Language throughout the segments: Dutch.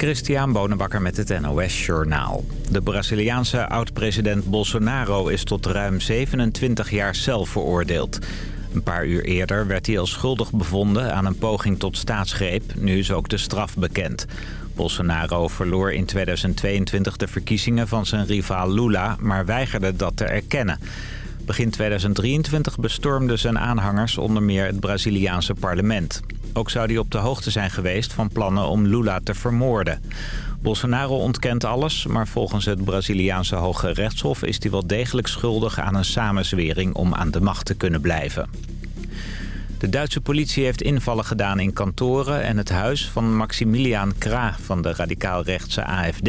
Christian Bonenbakker met het NOS Journaal. De Braziliaanse oud-president Bolsonaro is tot ruim 27 jaar zelf veroordeeld. Een paar uur eerder werd hij als schuldig bevonden aan een poging tot staatsgreep. Nu is ook de straf bekend. Bolsonaro verloor in 2022 de verkiezingen van zijn rivaal Lula, maar weigerde dat te erkennen. Begin 2023 bestormden zijn aanhangers onder meer het Braziliaanse parlement. Ook zou hij op de hoogte zijn geweest van plannen om Lula te vermoorden. Bolsonaro ontkent alles, maar volgens het Braziliaanse Hoge Rechtshof... is hij wel degelijk schuldig aan een samenzwering om aan de macht te kunnen blijven. De Duitse politie heeft invallen gedaan in kantoren en het huis van Maximilian Kra van de radicaal-rechtse AFD.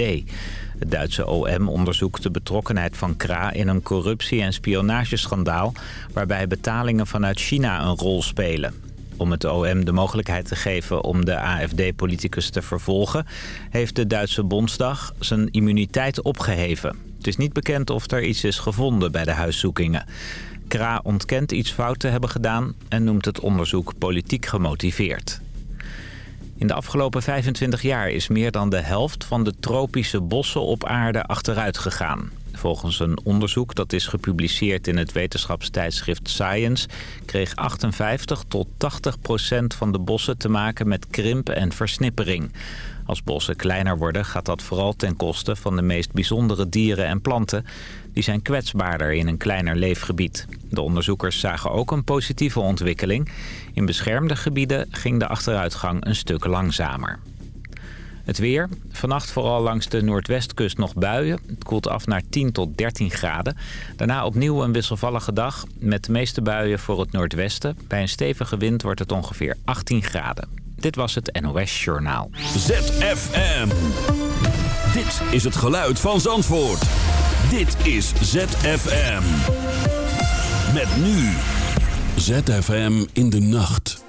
Het Duitse OM onderzoekt de betrokkenheid van Kra in een corruptie- en spionageschandaal... waarbij betalingen vanuit China een rol spelen. Om het OM de mogelijkheid te geven om de AFD-politicus te vervolgen... heeft de Duitse Bondsdag zijn immuniteit opgeheven. Het is niet bekend of er iets is gevonden bij de huiszoekingen. Kra ontkent iets fout te hebben gedaan en noemt het onderzoek politiek gemotiveerd. In de afgelopen 25 jaar is meer dan de helft van de tropische bossen op aarde achteruit gegaan. Volgens een onderzoek dat is gepubliceerd in het wetenschapstijdschrift Science... kreeg 58 tot 80 procent van de bossen te maken met krimp en versnippering. Als bossen kleiner worden gaat dat vooral ten koste van de meest bijzondere dieren en planten. Die zijn kwetsbaarder in een kleiner leefgebied. De onderzoekers zagen ook een positieve ontwikkeling. In beschermde gebieden ging de achteruitgang een stuk langzamer. Het weer. Vannacht vooral langs de noordwestkust nog buien. Het koelt af naar 10 tot 13 graden. Daarna opnieuw een wisselvallige dag met de meeste buien voor het noordwesten. Bij een stevige wind wordt het ongeveer 18 graden. Dit was het NOS Journaal. ZFM. Dit is het geluid van Zandvoort. Dit is ZFM. Met nu. ZFM in de nacht.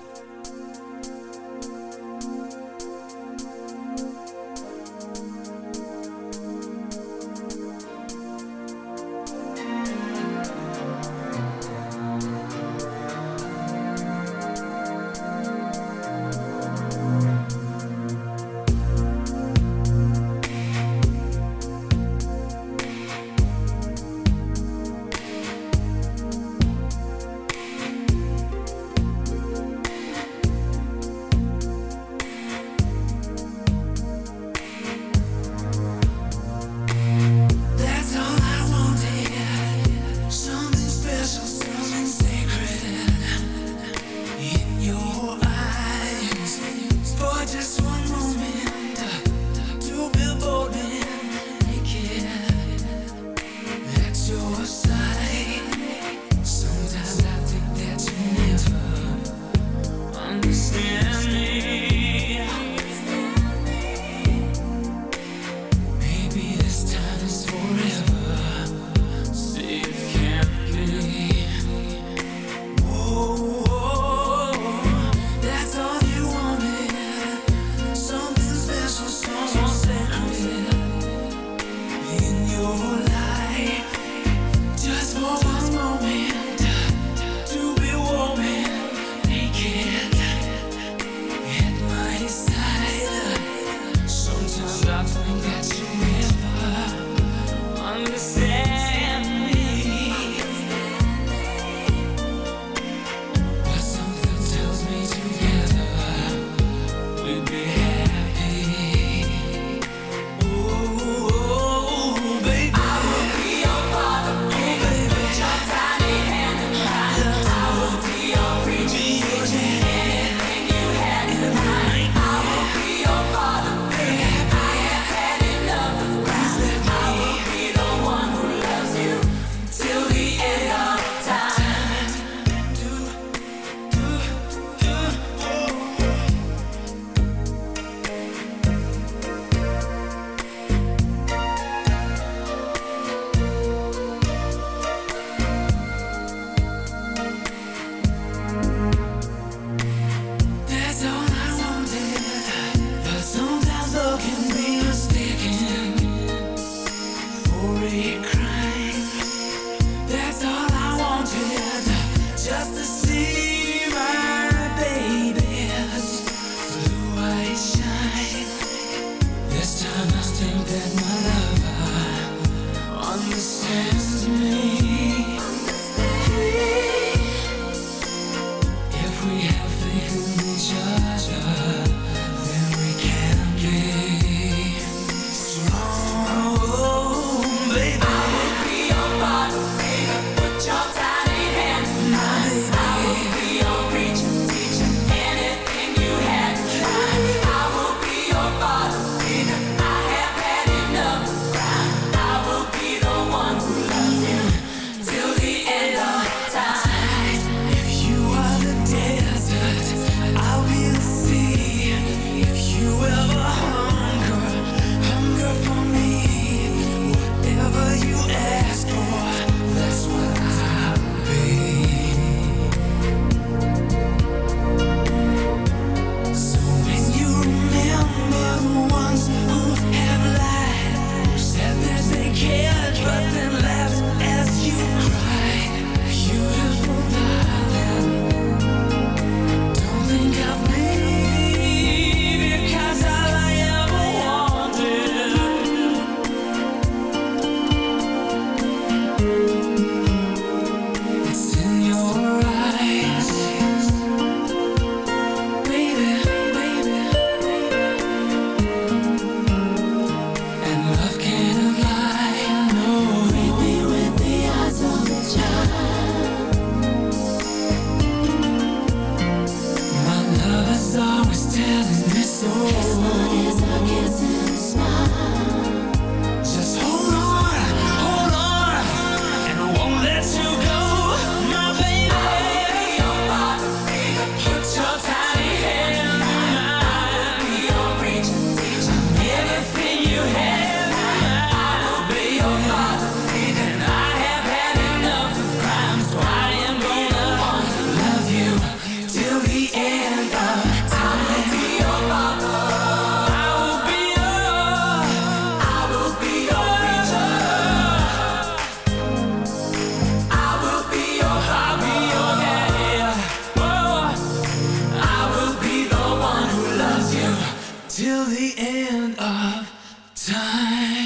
of time.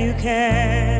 you can.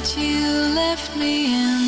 but you left me in.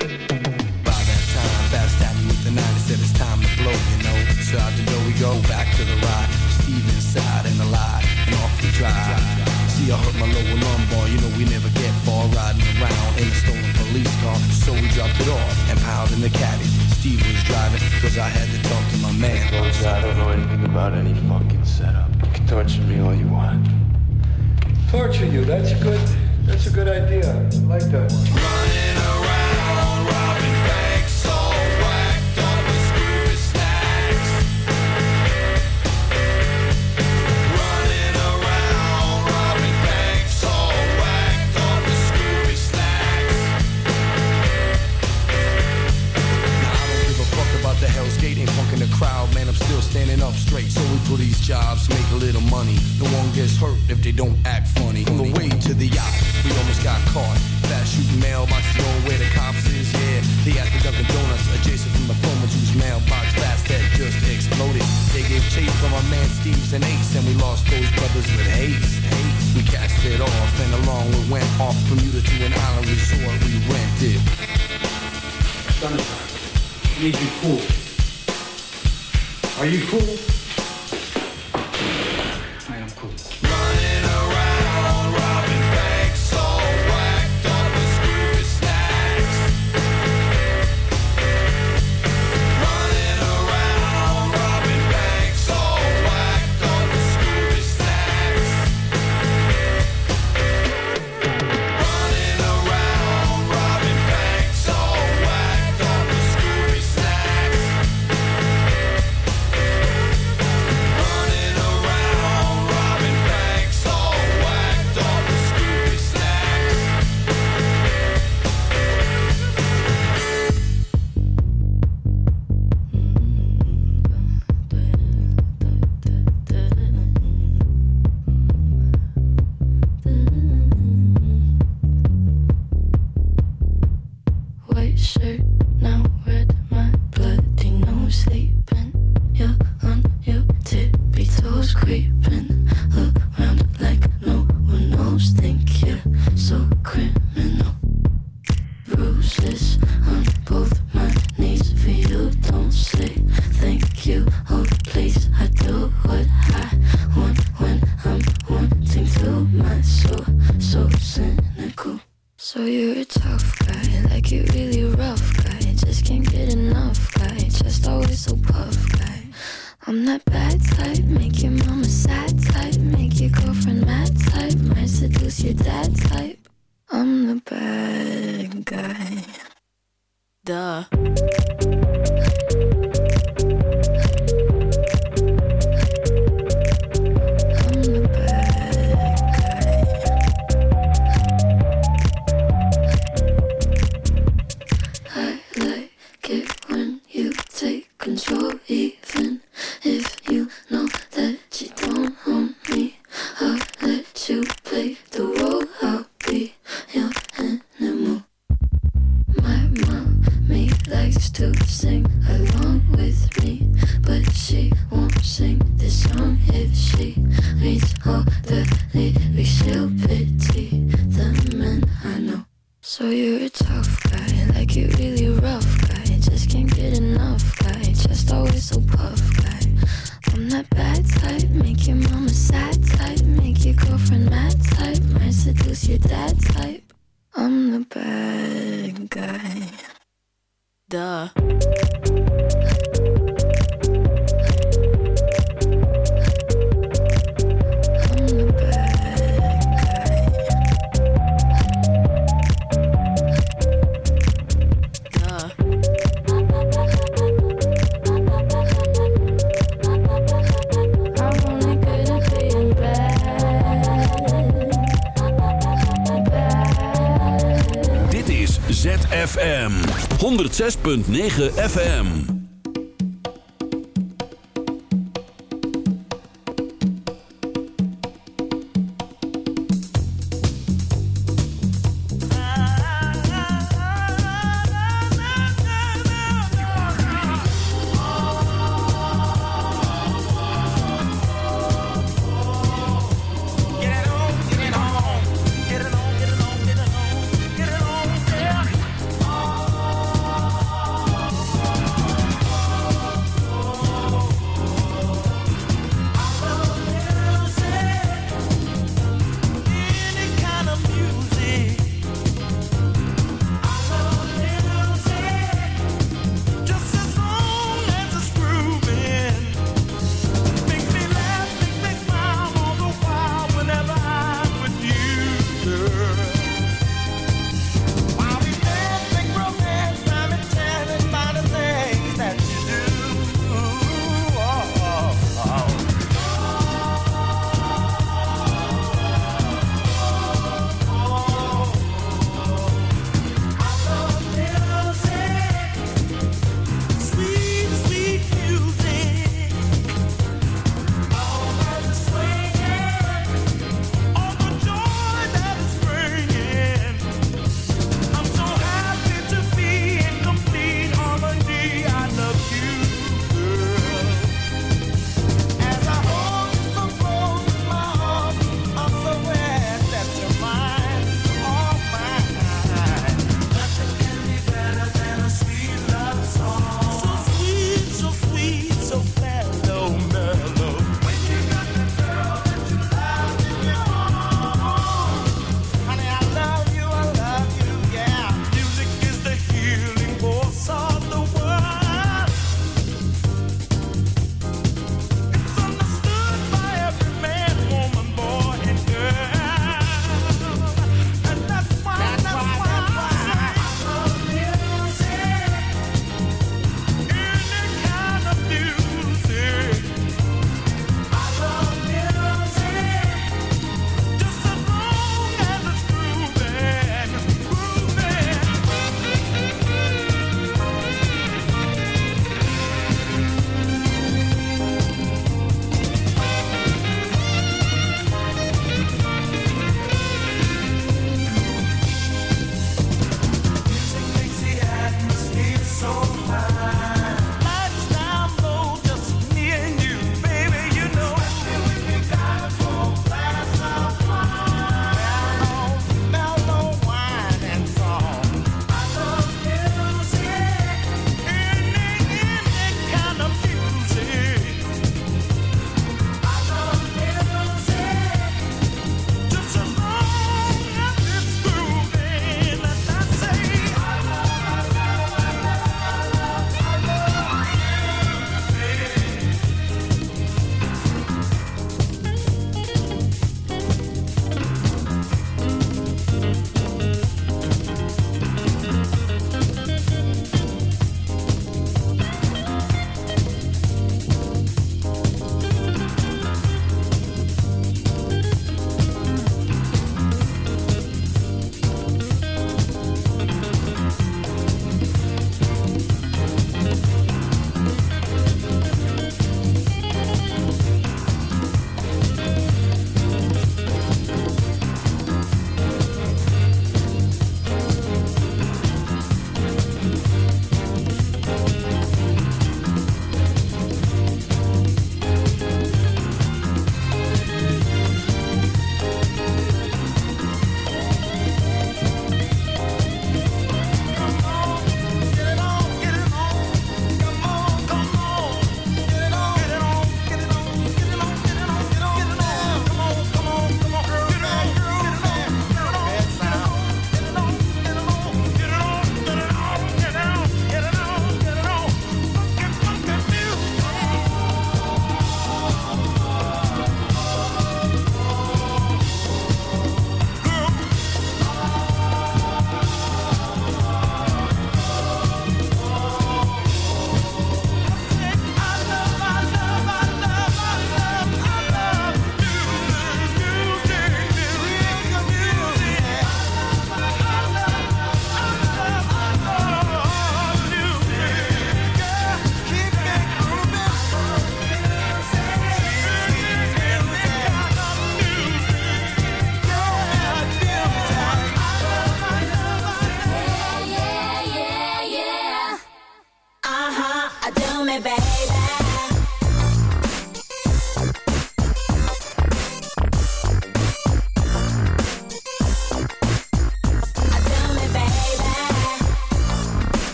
106.9 FM.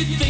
You think